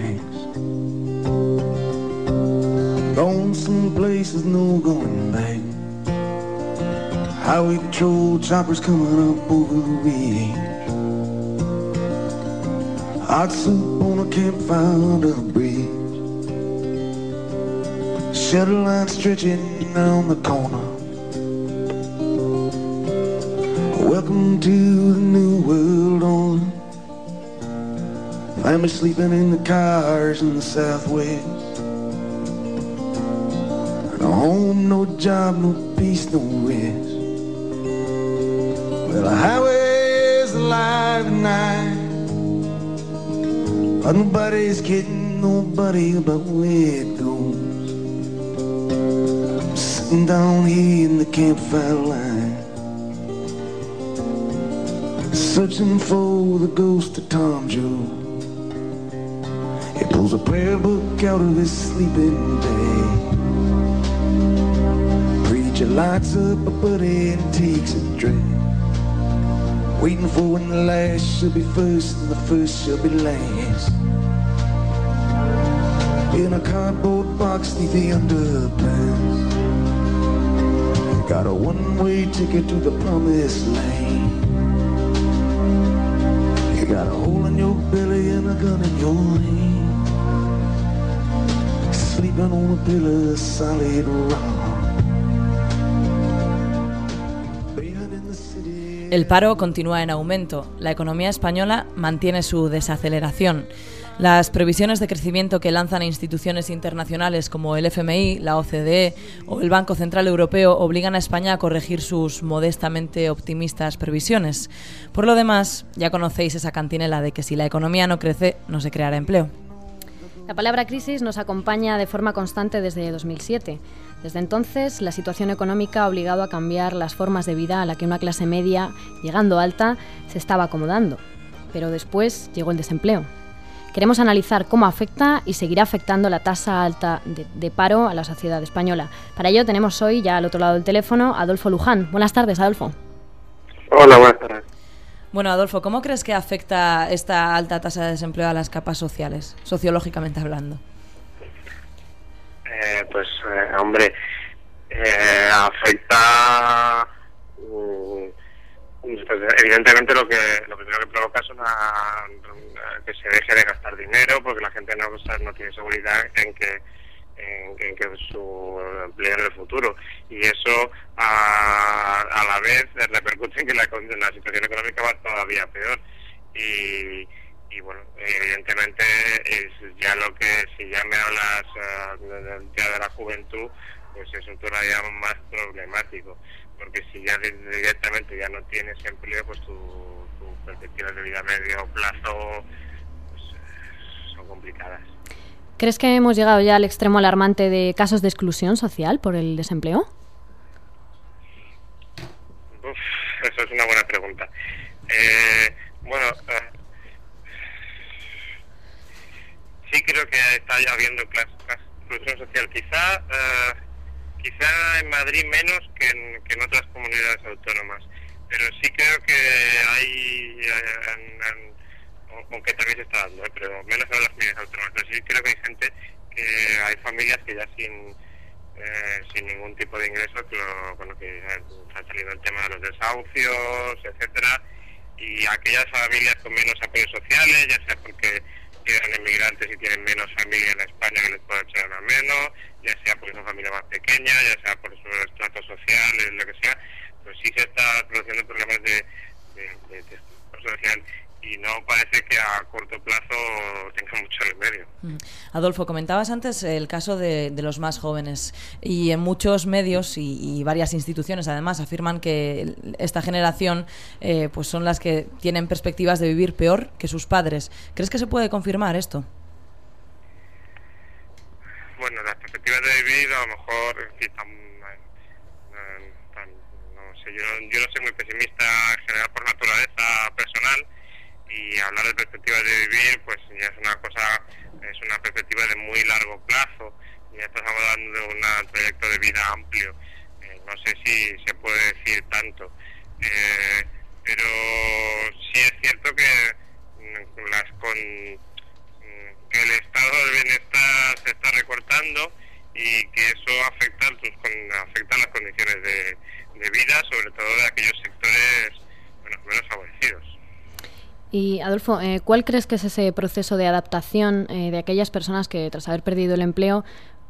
tracks Going some places, no going back. Highway patrol choppers coming up over the ridge. Hot soup on a campfire under a bridge. Shutter line stretching down the corner. Welcome to the new world Family sleeping in the cars in the southwest. No home, no job, no peace, no rest. Well, the highway's alive at night. But nobody's kidding nobody about where it goes. I'm sitting down here in the campfire line, searching for the ghost of Tom Jones. Pulls a prayer book out of his sleeping bag. Preacher lights up a buddy and takes a drag. Waiting for when the last shall be first and the first shall be last. In a cardboard box neath the underpass. Got a one-way ticket to the promised land. You got a hole in your belly and a gun in your hand. El paro continúa en aumento. La economía española mantiene su desaceleración. Las previsiones de crecimiento que lanzan instituciones internacionales como el FMI, la OCDE o el Banco Central Europeo obligan a España a corregir sus modestamente optimistas previsiones. Por lo demás, ya conocéis esa cantinela de que si la economía no crece, no se creará empleo. La palabra crisis nos acompaña de forma constante desde 2007. Desde entonces, la situación económica ha obligado a cambiar las formas de vida a la que una clase media, llegando alta, se estaba acomodando. Pero después llegó el desempleo. Queremos analizar cómo afecta y seguirá afectando la tasa alta de, paro a la sociedad española. Para ello tenemos hoy, ya al otro lado del teléfono, a Adolfo Luján. Buenas tardes, Adolfo. Hola, buenas tardes. Bueno, Adolfo, ¿cómo crees que afecta esta alta tasa de desempleo a las capas sociales, sociológicamente hablando? Eh, pues, eh, hombre, eh, afecta. mm, pues, evidentemente, lo que lo primero que provoca es una, que se deje de gastar dinero porque la gente no, no tiene seguridad en que en, que- su empleo en el futuro. Y eso a, a la vez repercute en que la, la situación económica va todavía peor. Y, y bueno evidentemente es ya lo que si ya me hablas ah, de- de- ya de la juventud pues es un todavía más problemático. Porque si ya di- directamente ya no tienes empleo pues tu, tu perspectivas de vida a medio plazo pues, eh, son complicadas ¿Crees que hemos llegado ya al extremo alarmante de casos de exclusión social por el desempleo? Uf, eso es una buena pregunta. Eh, bueno, eh, sí creo que está ya habiendo exclusión social. Quizá, eh, quizá en Madrid menos que en, que en otras comunidades autónomas, pero sí creo que hay, eh, en- aunque también se está dando, eh, pero menos en las comunidades autónomas. Pero sí creo que hay gente que hay familias que ya sin eh, sin ningún tipo de ingreso, que lo- lo que ha salido el tema de los desahucios, etcétera, y aquellas familias con menos apoyos sociales, ya sea porque eran inmigrantes y tienen menos familia en España que les pueda echar una menos, ya sea porque son familias más pequeñas, ya sea por su estrato social, eh, lo que sea, pues sí se está produciendo problemas de, de, de- social y no parece que a corto plazo tenga mucho remedio. Mm. Adolfo, comentabas antes el caso de, de los más jóvenes y en muchos medios y, y varias instituciones además afirman que esta generación eh, pues son las que tienen perspectivas de vivir peor que sus padres. ¿Crees que se puede confirmar esto? bueno, las perspectivas de vivir a lo mejor en fin, tan- tan- no sé, yo, no- yo no soy muy pesimista en general por naturaleza personal y hablar de perspectivas de vivir pues ya es una cosa, es una perspectiva de muy largo plazo, ya estamos hablando de un proyecto de vida amplio, Eh, no sé si se puede decir tanto, Eh, pero sí es cierto que mm, con que el estado del bienestar se está recortando y que eso afecta, tus afecta las condiciones de, vida, sobre todo de aquellos sectores menos favorecidos. Y Adolfo, eh, ¿cuál crees que es ese proceso de adaptación eh, de aquellas personas que tras haber perdido el empleo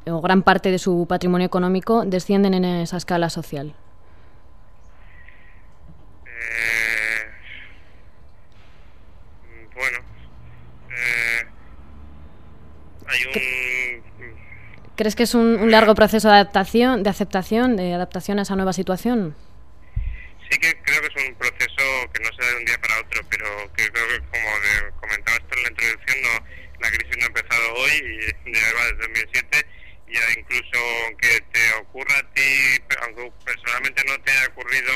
o gran parte de su patrimonio económico descienden en esa escala social? Eh, bueno, eh, hay un... ¿Crees que es un, un largo proceso de adaptación, de aceptación, de adaptación a esa nueva situación? sí que creo que es un proceso que no se da de un día para otro, pero como de- comentaba esto en la introducción, no, la crisis no ha empezado hoy y lleva desde 2007 y incluso que te ocurra a ti, aunque personalmente no te haya ocurrido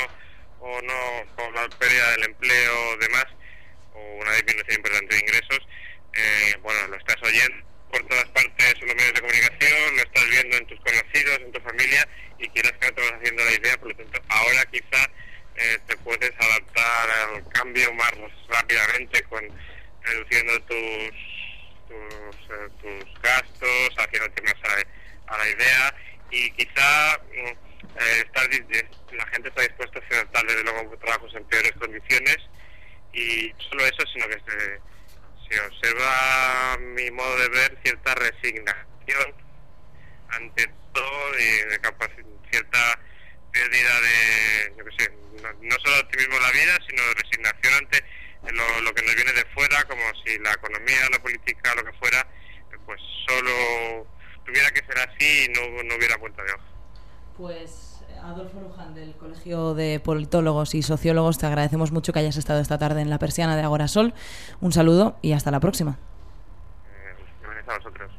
o no con la pérdida del empleo o demás, o una disminución importante de ingresos, eh, bueno, lo estás oyendo por todas partes en los medios de comunicación, lo estás viendo en tus conocidos, en tu familia y quieras que no te vas haciendo la idea, por lo tanto ahora quizá eh, te puedes adaptar al cambio más rápidamente con reduciendo tus tus, eh, tus gastos, haciéndote más a, a la idea y quizá mm, eh, estar la gente está dispuesta a aceptar desde luego trabajos en peores condiciones y solo eso, sino que se, se observa, mi modo de ver, cierta resignación ante todo y de cierta pérdida de, yo qué sé, no, no solo optimismo en la vida, sino de resignación ante lo, lo que nos viene de fuera, como si la economía, la política, lo que fuera, eh, pues solo tuviera que ser así y no, no hubiera vuelta de hoja. Pues Adolfo Luján del Colegio de Politólogos y Sociólogos, te agradecemos mucho que hayas estado esta tarde en la persiana de Agora Sol. Un saludo y hasta la próxima. Gracias a vosotros.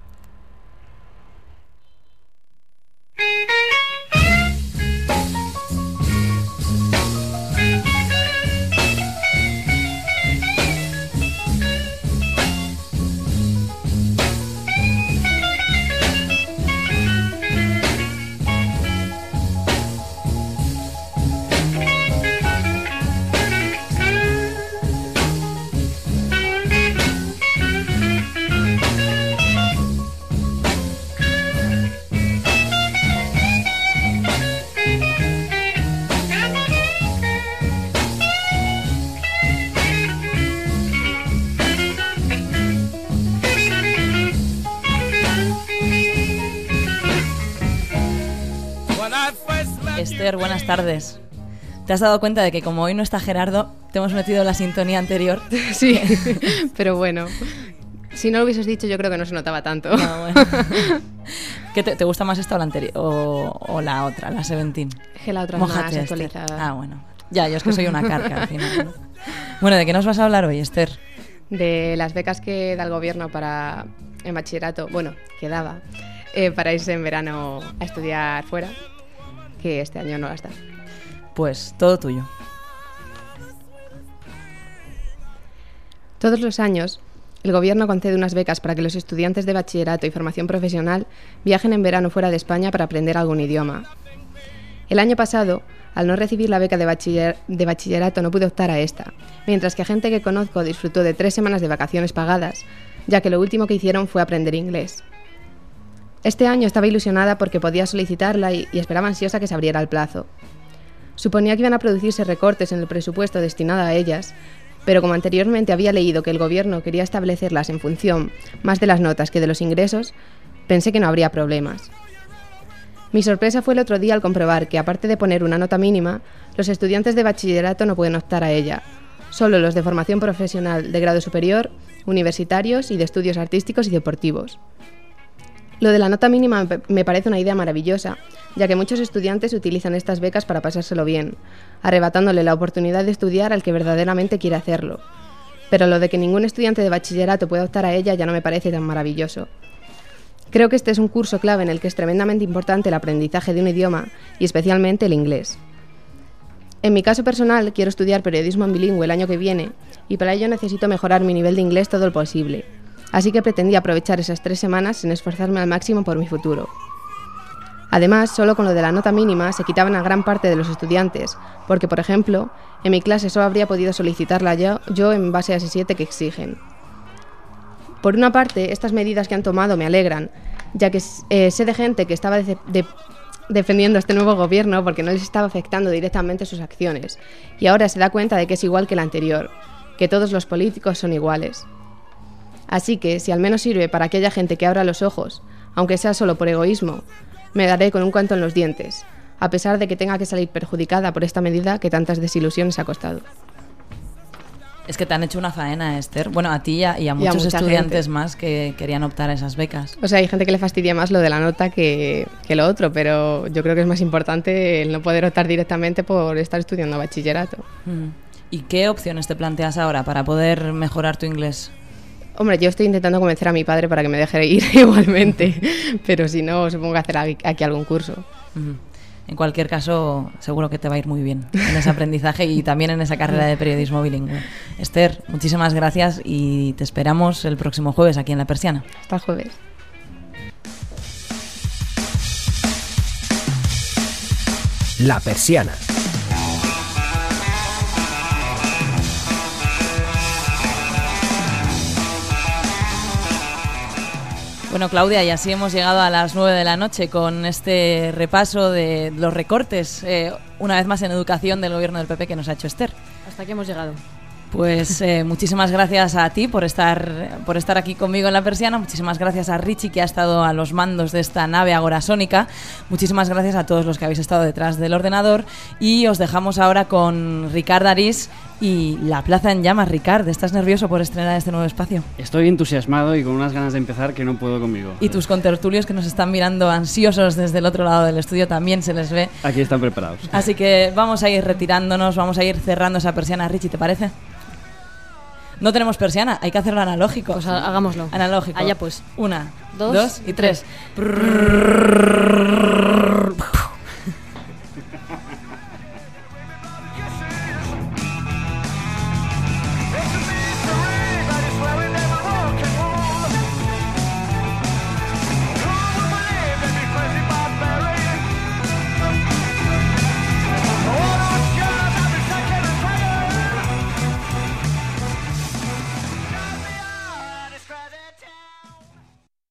Esther, buenas tardes. ¿Te has dado cuenta de que como hoy no está Gerardo, te hemos metido la sintonía anterior? Sí, pero bueno. Si no lo hubieses dicho, yo creo que no se notaba tanto. No, bueno. ¿Qué te, te gusta más esta o la anterior? O, o la otra, la Seventeen? Que la otra más Mójate, Esther. actualizada. Ah, bueno. Ya, yo es que soy una carca al final. ¿no? Bueno, ¿de qué nos vas a hablar hoy, Esther? De las becas que da el gobierno para en bachillerato, bueno, que daba, eh, para irse en verano a estudiar fuera, que este año no las da. Pues todo tuyo. Todos los años, el gobierno concede unas becas para que los estudiantes de bachillerato y formación profesional viajen en verano fuera de España para aprender algún idioma. El año pasado, al no recibir la beca de, bachiller- de bachillerato, no pude optar a esta, mientras que gente que conozco disfrutó de tres semanas de vacaciones pagadas, ya que lo último que hicieron fue aprender inglés. Este año estaba ilusionada porque podía solicitarla y, esperaba ansiosa que se abriera el plazo. Suponía que iban a producirse recortes en el presupuesto destinado a ellas, pero como anteriormente había leído que el gobierno quería establecerlas en función más de las notas que de los ingresos, pensé que no habría problemas. Mi sorpresa fue el otro día al comprobar que, aparte de poner una nota mínima, los estudiantes de bachillerato no pueden optar a ella. Solo los de formación profesional de grado superior, universitarios y de estudios artísticos y deportivos. Lo de la nota mínima me- parece una idea maravillosa, ya que muchos estudiantes utilizan estas becas para pasárselo bien, arrebatándole la oportunidad de estudiar al que verdaderamente quiere hacerlo. Pero lo de que ningún estudiante de bachillerato pueda optar a ella ya no me parece tan maravilloso. Creo que este es un curso clave en el que es tremendamente importante el aprendizaje de un idioma y especialmente el inglés. En mi caso personal, quiero estudiar periodismo en bilingüe el año que viene y para ello necesito mejorar mi nivel de inglés todo lo posible. Así que pretendí aprovechar esas tres semanas sin esforzarme al máximo por mi futuro. Además, solo con lo de la nota mínima se quitaban a gran parte de los estudiantes, porque, por ejemplo, en mi clase solo habría podido solicitarla yo, en base a ese 7 que exigen. Por una parte, estas medidas que han tomado me alegran, ya que eh, sé de gente que estaba defendiendo este nuevo gobierno porque no les estaba afectando directamente sus acciones, y ahora se da cuenta de que es igual que el anterior, que todos los políticos son iguales. Así que, si al menos sirve para que haya gente que abra los ojos, aunque sea solo por egoísmo, me daré con un canto en los dientes, a pesar de que tenga que salir perjudicada por esta medida que tantas desilusiones ha costado. Es que te han hecho una faena, Esther. Bueno, a ti y a, y a muchos estudiantes gente. más que querían optar a esas becas. O sea, hay gente que le fastidia más lo de la nota que, que lo otro, pero yo creo que es más importante el no poder optar directamente por estar estudiando bachillerato. Mm. ¿Y qué opciones te planteas ahora para poder mejorar tu inglés? Hombre, yo estoy intentando convencer a mi padre para que me deje ir igualmente, pero si no, supongo que hacer aquí algún curso. En cualquier caso, seguro que te va a ir muy bien en ese aprendizaje y también en esa carrera de periodismo bilingüe. Esther, muchísimas gracias y te esperamos el próximo jueves aquí en La Persiana. Hasta el jueves. La Persiana. Bueno, Claudia, y así hemos llegado a las 9 de la noche con este repaso de los recortes, eh, una vez más en educación del gobierno del PP que nos ha hecho Esther. Hasta aquí hemos llegado. Pues eh, muchísimas gracias a ti por estar, por estar aquí conmigo en la persiana. Muchísimas gracias a Richie que ha estado a los mandos de esta nave agorasónica. Muchísimas gracias a todos los que habéis estado detrás del ordenador. Y os dejamos ahora con Ricard Arís y La Plaza en Llamas. Ricard, ¿estás nervioso por estrenar este nuevo espacio? Estoy entusiasmado y con unas ganas de empezar que no puedo conmigo. Y tus contertulios que nos están mirando ansiosos desde el otro lado del estudio también se les ve. Aquí están preparados. Así que vamos a ir retirándonos, vamos a ir cerrando esa persiana. Richie, ¿te parece? No tenemos persiana, hay que hacerlo analógico. Pues ha- hagámoslo. Analógico. Allá pues. Una, Dos dos, y tres.